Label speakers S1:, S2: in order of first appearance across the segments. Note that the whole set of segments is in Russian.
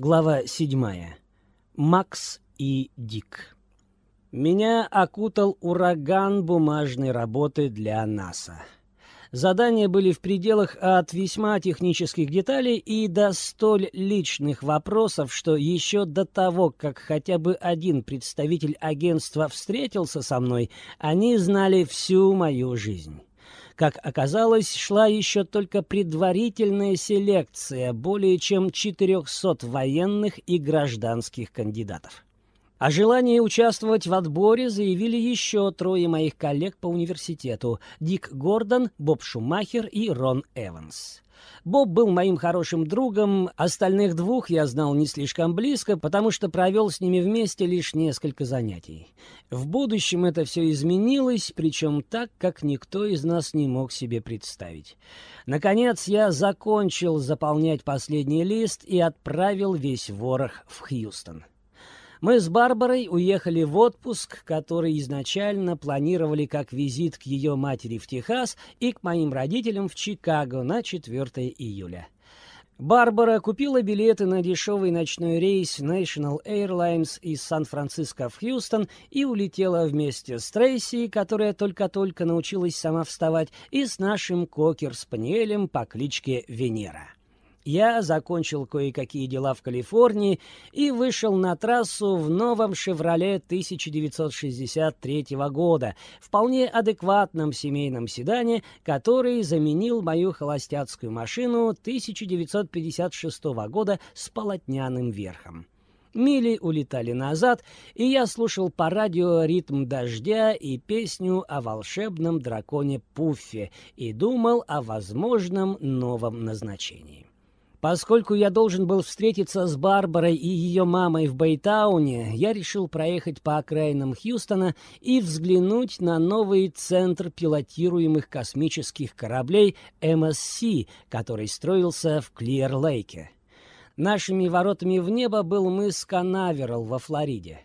S1: Глава 7. Макс и Дик. Меня окутал ураган бумажной работы для НАСА. Задания были в пределах от весьма технических деталей и до столь личных вопросов, что еще до того, как хотя бы один представитель агентства встретился со мной, они знали всю мою жизнь. Как оказалось, шла еще только предварительная селекция более чем 400 военных и гражданских кандидатов. О желании участвовать в отборе заявили еще трое моих коллег по университету – Дик Гордон, Боб Шумахер и Рон Эванс. Боб был моим хорошим другом, остальных двух я знал не слишком близко, потому что провел с ними вместе лишь несколько занятий. В будущем это все изменилось, причем так, как никто из нас не мог себе представить. Наконец я закончил заполнять последний лист и отправил весь ворох в Хьюстон. Мы с Барбарой уехали в отпуск, который изначально планировали как визит к ее матери в Техас и к моим родителям в Чикаго на 4 июля. Барбара купила билеты на дешевый ночной рейс National Airlines из Сан-Франциско в Хьюстон и улетела вместе с Трейси, которая только-только научилась сама вставать, и с нашим кокер-спаниелем по кличке Венера. Я закончил кое-какие дела в Калифорнии и вышел на трассу в новом «Шевроле» 1963 года, вполне адекватном семейном седане, который заменил мою холостяцкую машину 1956 года с полотняным верхом. Мили улетали назад, и я слушал по радио ритм дождя и песню о волшебном драконе Пуффе и думал о возможном новом назначении. Поскольку я должен был встретиться с Барбарой и ее мамой в Бейтауне, я решил проехать по окраинам Хьюстона и взглянуть на новый центр пилотируемых космических кораблей МСС, который строился в Клир-Лейке. Нашими воротами в небо был мыс Канаверал во Флориде.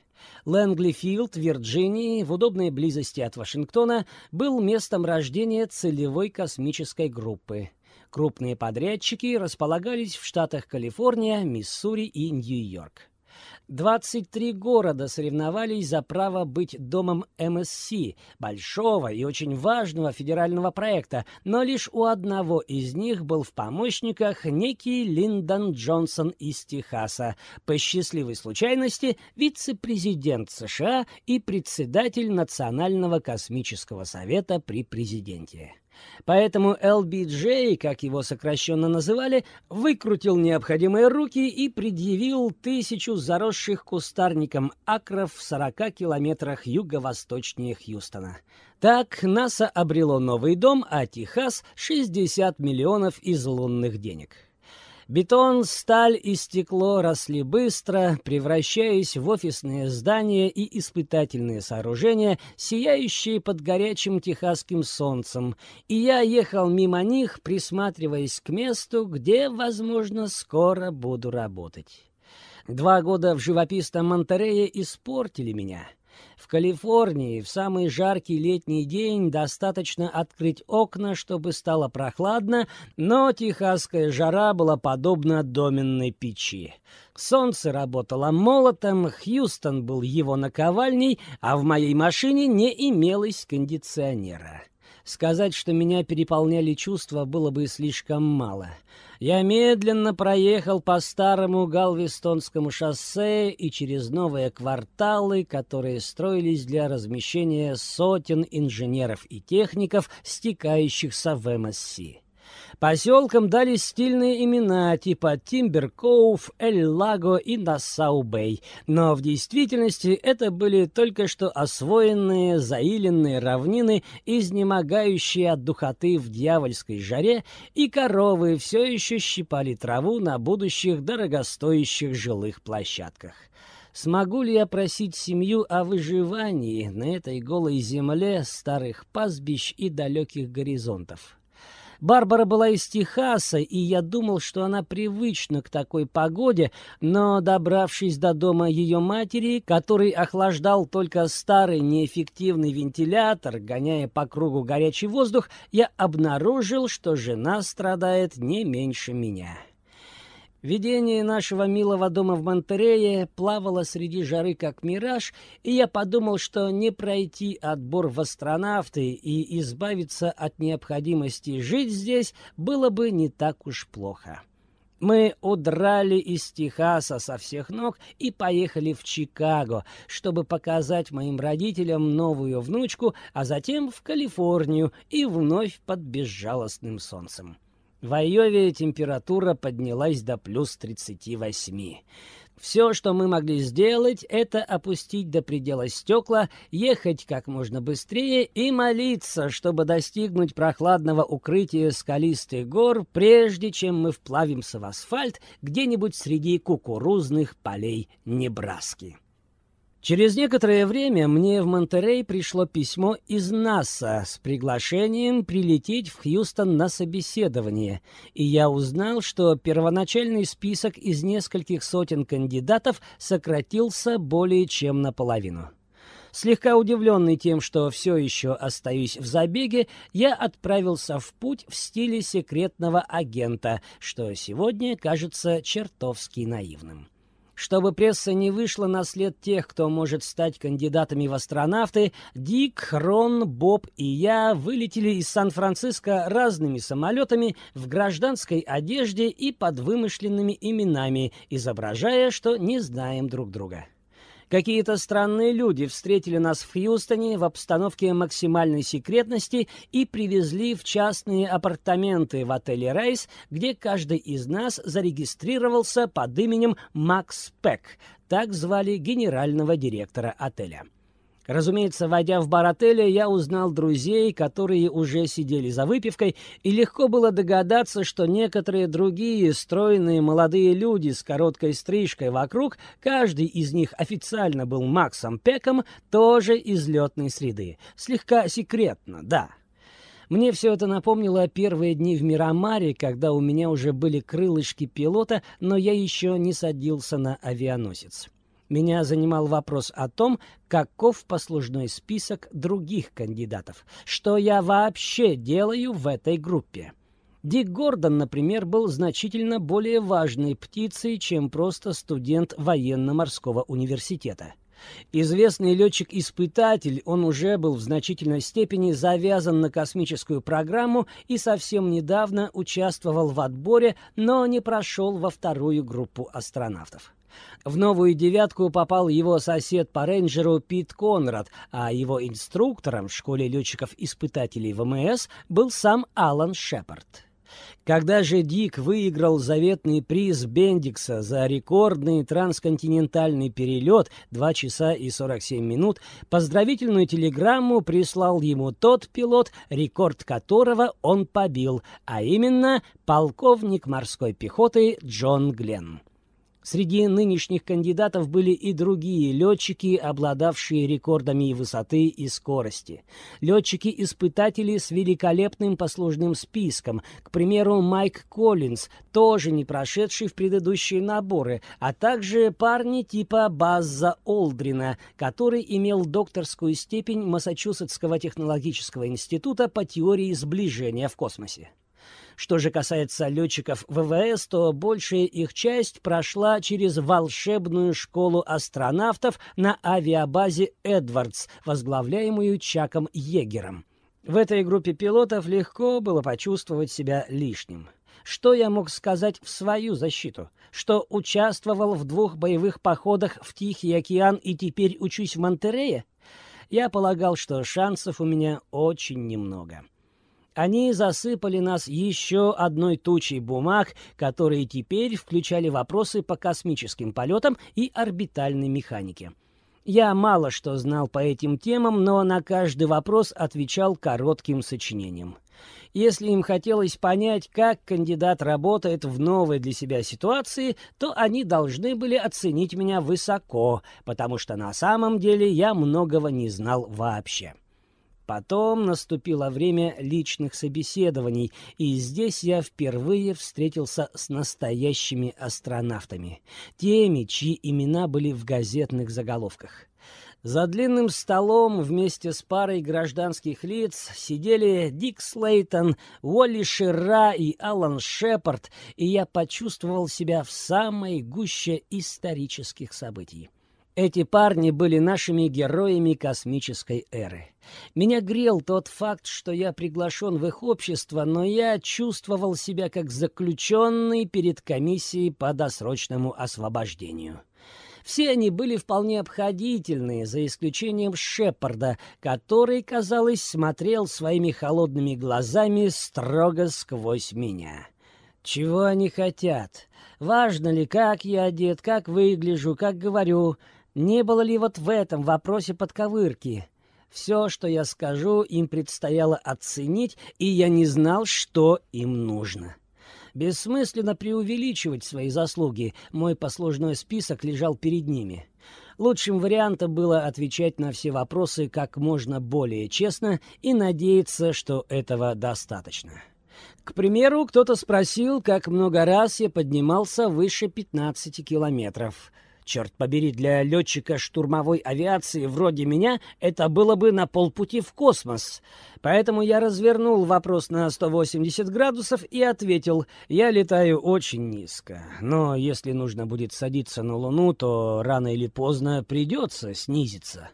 S1: Лэнгли-Филд, Вирджинии, в удобной близости от Вашингтона, был местом рождения целевой космической группы — Крупные подрядчики располагались в штатах Калифорния, Миссури и Нью-Йорк. 23 города соревновались за право быть домом МСС, большого и очень важного федерального проекта, но лишь у одного из них был в помощниках некий Линдон Джонсон из Техаса, по счастливой случайности вице-президент США и председатель Национального космического совета при президенте. Поэтому LBJ, как его сокращенно называли, выкрутил необходимые руки и предъявил тысячу заросших кустарником акров в 40 километрах юго-восточнее Хьюстона. Так НАСА обрело новый дом, а Техас — 60 миллионов из лунных денег. Бетон, сталь и стекло росли быстро, превращаясь в офисные здания и испытательные сооружения, сияющие под горячим техасским солнцем, и я ехал мимо них, присматриваясь к месту, где, возможно, скоро буду работать. Два года в живописном Монтерее испортили меня — в Калифорнии в самый жаркий летний день достаточно открыть окна, чтобы стало прохладно, но техасская жара была подобна доменной печи. Солнце работало молотом, Хьюстон был его наковальней, а в моей машине не имелось кондиционера. Сказать, что меня переполняли чувства, было бы слишком мало. Я медленно проехал по старому Галвестонскому шоссе и через новые кварталы, которые строились для размещения сотен инженеров и техников, стекающихся в МСС. Поселкам дали стильные имена типа Тимбер-Коув, Эль-Лаго и Нассау-Бэй, но в действительности это были только что освоенные заиленные равнины, изнемогающие от духоты в дьявольской жаре, и коровы все еще щипали траву на будущих дорогостоящих жилых площадках. Смогу ли я просить семью о выживании на этой голой земле старых пастбищ и далеких горизонтов? Барбара была из Техаса, и я думал, что она привычна к такой погоде, но, добравшись до дома ее матери, который охлаждал только старый неэффективный вентилятор, гоняя по кругу горячий воздух, я обнаружил, что жена страдает не меньше меня. Видение нашего милого дома в Монтерее плавало среди жары как мираж, и я подумал, что не пройти отбор в астронавты и избавиться от необходимости жить здесь было бы не так уж плохо. Мы удрали из Техаса со всех ног и поехали в Чикаго, чтобы показать моим родителям новую внучку, а затем в Калифорнию и вновь под безжалостным солнцем. В Айове температура поднялась до плюс 38. Все, что мы могли сделать, это опустить до предела стекла, ехать как можно быстрее и молиться, чтобы достигнуть прохладного укрытия скалистых гор, прежде чем мы вплавимся в асфальт где-нибудь среди кукурузных полей Небраски. Через некоторое время мне в Монтерей пришло письмо из НАСА с приглашением прилететь в Хьюстон на собеседование, и я узнал, что первоначальный список из нескольких сотен кандидатов сократился более чем наполовину. Слегка удивленный тем, что все еще остаюсь в забеге, я отправился в путь в стиле секретного агента, что сегодня кажется чертовски наивным. Чтобы пресса не вышла на след тех, кто может стать кандидатами в астронавты, Дик, Рон, Боб и я вылетели из Сан-Франциско разными самолетами в гражданской одежде и под вымышленными именами, изображая, что не знаем друг друга. Какие-то странные люди встретили нас в Хьюстоне в обстановке максимальной секретности и привезли в частные апартаменты в отеле «Рейс», где каждый из нас зарегистрировался под именем Макс Пек, так звали генерального директора отеля. Разумеется, войдя в бар отеля, я узнал друзей, которые уже сидели за выпивкой, и легко было догадаться, что некоторые другие стройные молодые люди с короткой стрижкой вокруг, каждый из них официально был Максом Пеком, тоже из летной среды. Слегка секретно, да. Мне все это напомнило первые дни в Мирамаре, когда у меня уже были крылышки пилота, но я еще не садился на авианосец. Меня занимал вопрос о том, каков послужной список других кандидатов, что я вообще делаю в этой группе. Дик Гордон, например, был значительно более важной птицей, чем просто студент военно-морского университета. Известный летчик-испытатель, он уже был в значительной степени завязан на космическую программу и совсем недавно участвовал в отборе, но не прошел во вторую группу астронавтов. В новую девятку попал его сосед по рейнджеру Пит Конрад, а его инструктором в школе летчиков-испытателей ВМС был сам Алан Шепард. Когда же Дик выиграл заветный приз Бендикса за рекордный трансконтинентальный перелет 2 часа и 47 минут, поздравительную телеграмму прислал ему тот пилот, рекорд которого он побил, а именно полковник морской пехоты Джон Гленн. Среди нынешних кандидатов были и другие летчики, обладавшие рекордами высоты и скорости. Летчики-испытатели с великолепным послужным списком, к примеру, Майк Коллинз, тоже не прошедший в предыдущие наборы, а также парни типа Базза Олдрина, который имел докторскую степень Массачусетского технологического института по теории сближения в космосе. Что же касается летчиков ВВС, то большая их часть прошла через волшебную школу астронавтов на авиабазе «Эдвардс», возглавляемую Чаком Егером. В этой группе пилотов легко было почувствовать себя лишним. Что я мог сказать в свою защиту? Что участвовал в двух боевых походах в Тихий океан и теперь учусь в Монтерее? Я полагал, что шансов у меня очень немного. Они засыпали нас еще одной тучей бумаг, которые теперь включали вопросы по космическим полетам и орбитальной механике. Я мало что знал по этим темам, но на каждый вопрос отвечал коротким сочинением. Если им хотелось понять, как кандидат работает в новой для себя ситуации, то они должны были оценить меня высоко, потому что на самом деле я многого не знал вообще. Потом наступило время личных собеседований, и здесь я впервые встретился с настоящими астронавтами, теми, чьи имена были в газетных заголовках. За длинным столом вместе с парой гражданских лиц сидели Дик Слейтон, Уолли Шира и Алан Шепард, и я почувствовал себя в самой гуще исторических событий. Эти парни были нашими героями космической эры. Меня грел тот факт, что я приглашен в их общество, но я чувствовал себя как заключенный перед комиссией по досрочному освобождению. Все они были вполне обходительные, за исключением Шепарда, который, казалось, смотрел своими холодными глазами строго сквозь меня. Чего они хотят? Важно ли, как я одет, как выгляжу, как говорю? Не было ли вот в этом вопросе подковырки? Все, что я скажу, им предстояло оценить, и я не знал, что им нужно. Бессмысленно преувеличивать свои заслуги, мой послужной список лежал перед ними. Лучшим вариантом было отвечать на все вопросы как можно более честно и надеяться, что этого достаточно. К примеру, кто-то спросил, как много раз я поднимался выше 15 километров. Черт побери, для летчика штурмовой авиации вроде меня это было бы на полпути в космос. Поэтому я развернул вопрос на 180 градусов и ответил, я летаю очень низко. Но если нужно будет садиться на Луну, то рано или поздно придется снизиться.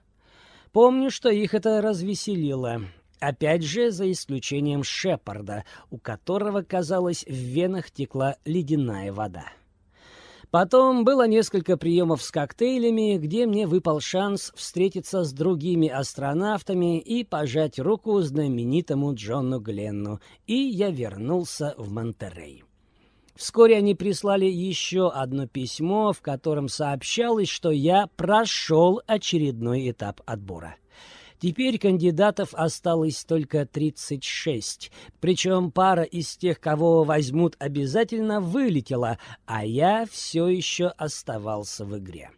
S1: Помню, что их это развеселило. Опять же, за исключением Шепарда, у которого, казалось, в венах текла ледяная вода. Потом было несколько приемов с коктейлями, где мне выпал шанс встретиться с другими астронавтами и пожать руку знаменитому Джону Гленну, и я вернулся в Монтерей. Вскоре они прислали еще одно письмо, в котором сообщалось, что я прошел очередной этап отбора. Теперь кандидатов осталось только 36, причем пара из тех, кого возьмут обязательно, вылетела, а я все еще оставался в игре.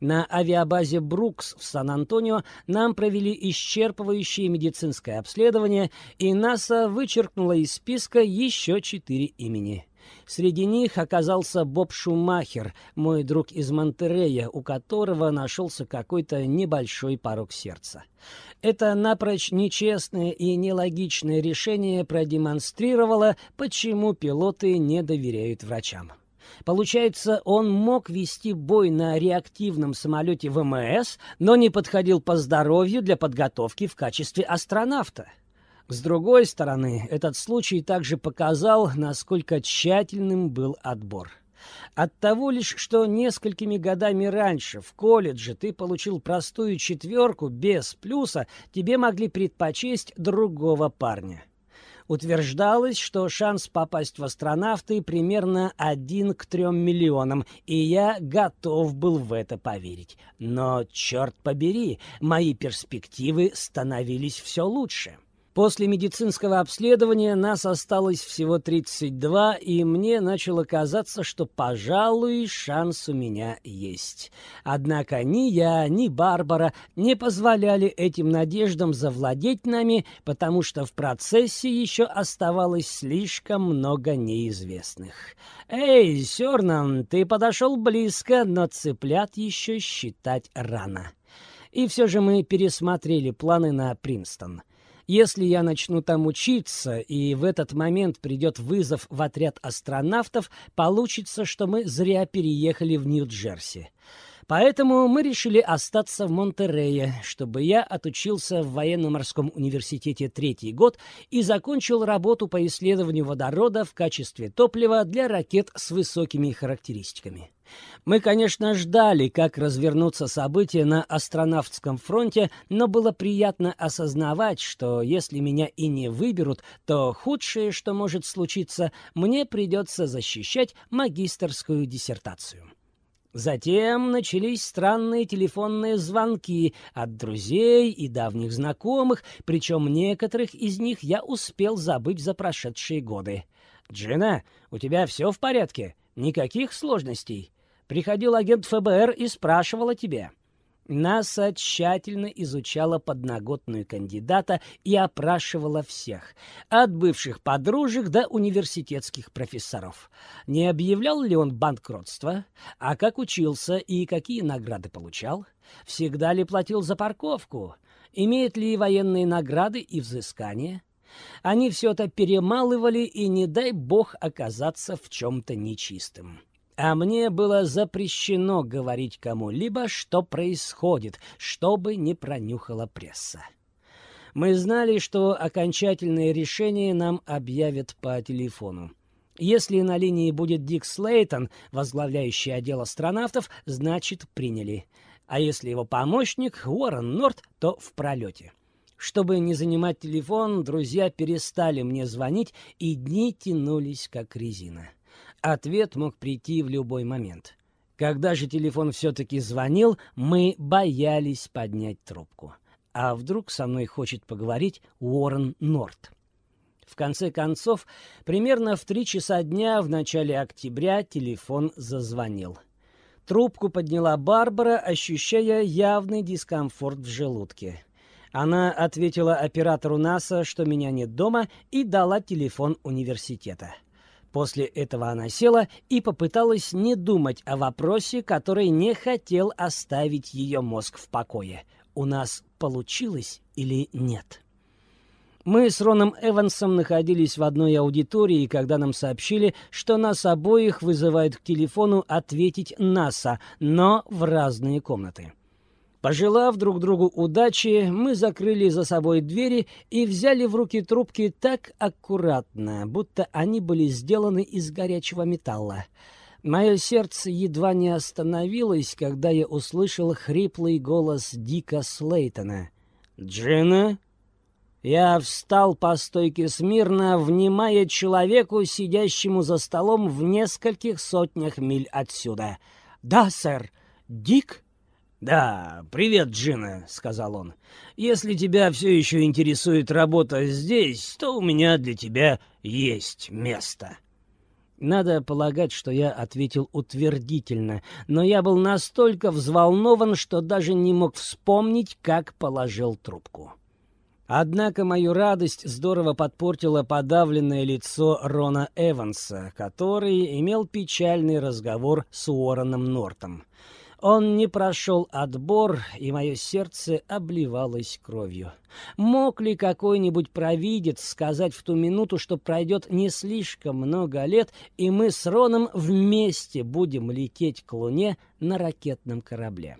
S1: На авиабазе «Брукс» в Сан-Антонио нам провели исчерпывающее медицинское обследование, и НАСА вычеркнула из списка еще четыре имени. Среди них оказался Боб Шумахер, мой друг из Монтерея, у которого нашелся какой-то небольшой порог сердца. Это напрочь нечестное и нелогичное решение продемонстрировало, почему пилоты не доверяют врачам. Получается, он мог вести бой на реактивном самолете ВМС, но не подходил по здоровью для подготовки в качестве астронавта. С другой стороны, этот случай также показал, насколько тщательным был отбор. От того лишь, что несколькими годами раньше в колледже ты получил простую четверку без плюса, тебе могли предпочесть другого парня. Утверждалось, что шанс попасть в астронавты примерно один к трем миллионам, и я готов был в это поверить. Но, черт побери, мои перспективы становились все лучше. После медицинского обследования нас осталось всего 32, и мне начало казаться, что, пожалуй, шанс у меня есть. Однако ни я, ни Барбара не позволяли этим надеждам завладеть нами, потому что в процессе еще оставалось слишком много неизвестных. «Эй, Сёрнан, ты подошел близко, но цыплят еще считать рано». И все же мы пересмотрели планы на Принстон. Если я начну там учиться, и в этот момент придет вызов в отряд астронавтов, получится, что мы зря переехали в Нью-Джерси. Поэтому мы решили остаться в Монтерее, чтобы я отучился в военно-морском университете третий год и закончил работу по исследованию водорода в качестве топлива для ракет с высокими характеристиками. Мы, конечно, ждали, как развернутся события на астронавтском фронте, но было приятно осознавать, что если меня и не выберут, то худшее, что может случиться, мне придется защищать магистерскую диссертацию. Затем начались странные телефонные звонки от друзей и давних знакомых, причем некоторых из них я успел забыть за прошедшие годы. «Джина, у тебя все в порядке? Никаких сложностей?» Приходил агент ФБР и спрашивал о тебе. НАСА тщательно изучала подноготную кандидата и опрашивала всех, от бывших подружек до университетских профессоров. Не объявлял ли он банкротство, а как учился и какие награды получал, всегда ли платил за парковку, имеет ли военные награды и взыскания. Они все это перемалывали, и не дай бог оказаться в чем-то нечистым. А мне было запрещено говорить кому-либо, что происходит, чтобы не пронюхала пресса. Мы знали, что окончательное решение нам объявят по телефону. Если на линии будет Дик Слейтон, возглавляющий отдел астронавтов, значит, приняли. А если его помощник Уоррен Норт, то в пролете. Чтобы не занимать телефон, друзья перестали мне звонить, и дни тянулись как резина. Ответ мог прийти в любой момент. Когда же телефон все-таки звонил, мы боялись поднять трубку. А вдруг со мной хочет поговорить Уоррен Норт? В конце концов, примерно в три часа дня в начале октября телефон зазвонил. Трубку подняла Барбара, ощущая явный дискомфорт в желудке. Она ответила оператору НАСА, что меня нет дома, и дала телефон университета. После этого она села и попыталась не думать о вопросе, который не хотел оставить ее мозг в покое. У нас получилось или нет? Мы с Роном Эвансом находились в одной аудитории, когда нам сообщили, что нас обоих вызывают к телефону ответить НАСА, но в разные комнаты. Пожелав друг другу удачи, мы закрыли за собой двери и взяли в руки трубки так аккуратно, будто они были сделаны из горячего металла. Мое сердце едва не остановилось, когда я услышал хриплый голос Дика Слейтона. «Джина?» Я встал по стойке смирно, внимая человеку, сидящему за столом в нескольких сотнях миль отсюда. «Да, сэр. Дик?» «Да, привет, Джина», — сказал он. «Если тебя все еще интересует работа здесь, то у меня для тебя есть место». Надо полагать, что я ответил утвердительно, но я был настолько взволнован, что даже не мог вспомнить, как положил трубку. Однако мою радость здорово подпортило подавленное лицо Рона Эванса, который имел печальный разговор с Уорреном Нортом. Он не прошел отбор, и мое сердце обливалось кровью. Мог ли какой-нибудь провидец сказать в ту минуту, что пройдет не слишком много лет, и мы с Роном вместе будем лететь к Луне на ракетном корабле?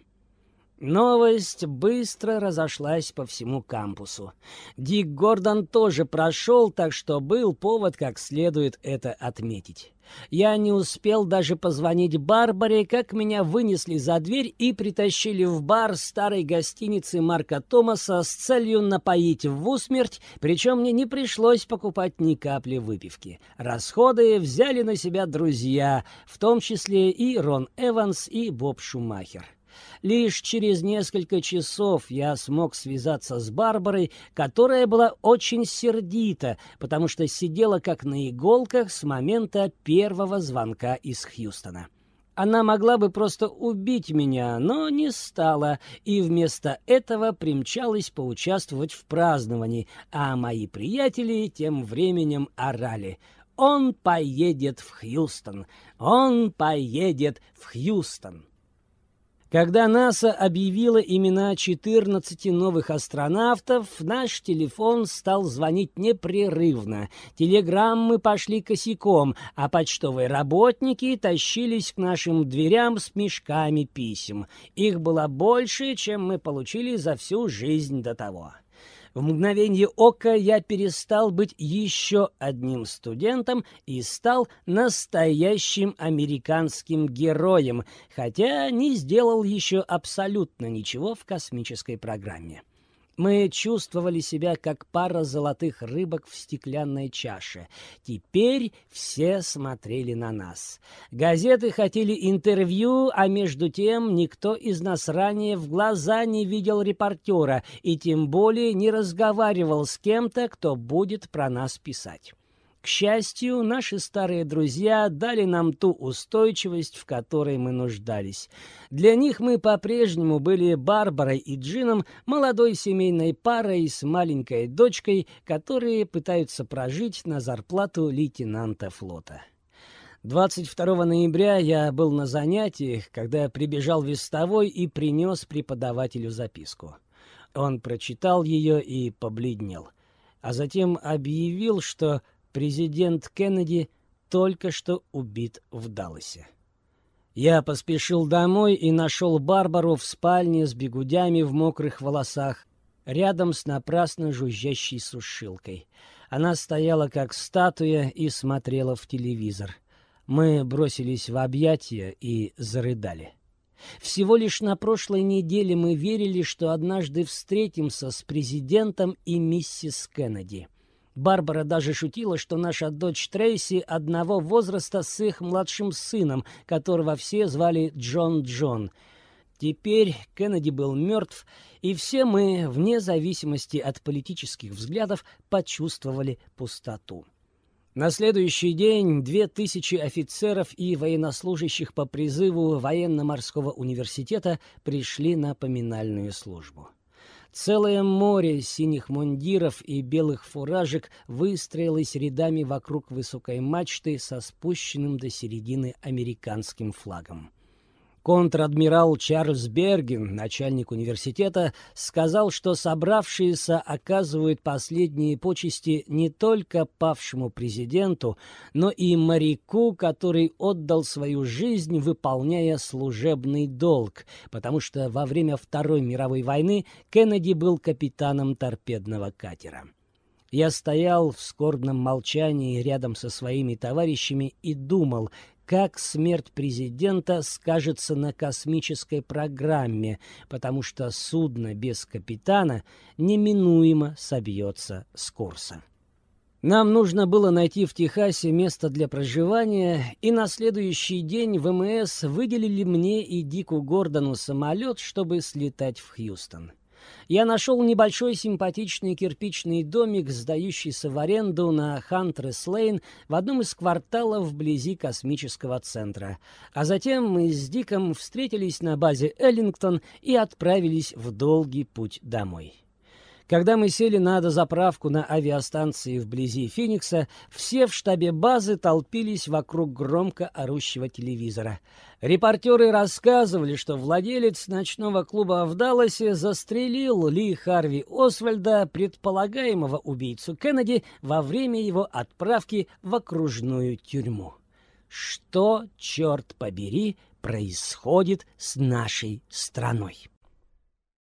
S1: Новость быстро разошлась по всему кампусу. Дик Гордон тоже прошел, так что был повод как следует это отметить. Я не успел даже позвонить Барбаре, как меня вынесли за дверь и притащили в бар старой гостиницы Марка Томаса с целью напоить в усмерть, причем мне не пришлось покупать ни капли выпивки. Расходы взяли на себя друзья, в том числе и Рон Эванс и Боб Шумахер. Лишь через несколько часов я смог связаться с Барбарой, которая была очень сердита, потому что сидела как на иголках с момента первого звонка из Хьюстона. Она могла бы просто убить меня, но не стала, и вместо этого примчалась поучаствовать в праздновании, а мои приятели тем временем орали. «Он поедет в Хьюстон! Он поедет в Хьюстон!» Когда НАСА объявила имена 14 новых астронавтов, наш телефон стал звонить непрерывно. Телеграммы пошли косяком, а почтовые работники тащились к нашим дверям с мешками писем. Их было больше, чем мы получили за всю жизнь до того. В мгновение ока я перестал быть еще одним студентом и стал настоящим американским героем, хотя не сделал еще абсолютно ничего в космической программе. Мы чувствовали себя как пара золотых рыбок в стеклянной чаше. Теперь все смотрели на нас. Газеты хотели интервью, а между тем никто из нас ранее в глаза не видел репортера и тем более не разговаривал с кем-то, кто будет про нас писать. К счастью, наши старые друзья дали нам ту устойчивость, в которой мы нуждались. Для них мы по-прежнему были Барбарой и Джином, молодой семейной парой с маленькой дочкой, которые пытаются прожить на зарплату лейтенанта флота. 22 ноября я был на занятиях, когда прибежал вестовой и принес преподавателю записку. Он прочитал ее и побледнел, а затем объявил, что Президент Кеннеди только что убит в Далласе. Я поспешил домой и нашел Барбару в спальне с бегудями в мокрых волосах, рядом с напрасно жужжащей сушилкой. Она стояла как статуя и смотрела в телевизор. Мы бросились в объятия и зарыдали. Всего лишь на прошлой неделе мы верили, что однажды встретимся с президентом и миссис Кеннеди. Барбара даже шутила, что наша дочь Трейси одного возраста с их младшим сыном, которого все звали Джон Джон. Теперь Кеннеди был мертв, и все мы, вне зависимости от политических взглядов, почувствовали пустоту. На следующий день две тысячи офицеров и военнослужащих по призыву военно-морского университета пришли на поминальную службу. Целое море синих мундиров и белых фуражек выстроилось рядами вокруг высокой мачты со спущенным до середины американским флагом. Контр-адмирал Чарльз Берген, начальник университета, сказал, что собравшиеся оказывают последние почести не только павшему президенту, но и моряку, который отдал свою жизнь, выполняя служебный долг, потому что во время Второй мировой войны Кеннеди был капитаном торпедного катера. Я стоял в скорбном молчании рядом со своими товарищами и думал, как смерть президента скажется на космической программе, потому что судно без капитана неминуемо собьется с курса. Нам нужно было найти в Техасе место для проживания, и на следующий день ВМС выделили мне и Дику Гордону самолет, чтобы слетать в Хьюстон я нашел небольшой симпатичный кирпичный домик, сдающийся в аренду на Хантрес-Лейн в одном из кварталов вблизи космического центра. А затем мы с Диком встретились на базе Эллингтон и отправились в долгий путь домой. Когда мы сели на дозаправку на авиастанции вблизи Феникса, все в штабе базы толпились вокруг громко орущего телевизора. Репортеры рассказывали, что владелец ночного клуба в Далласе застрелил Ли Харви Освальда, предполагаемого убийцу Кеннеди, во время его отправки в окружную тюрьму. Что, черт побери, происходит с нашей страной?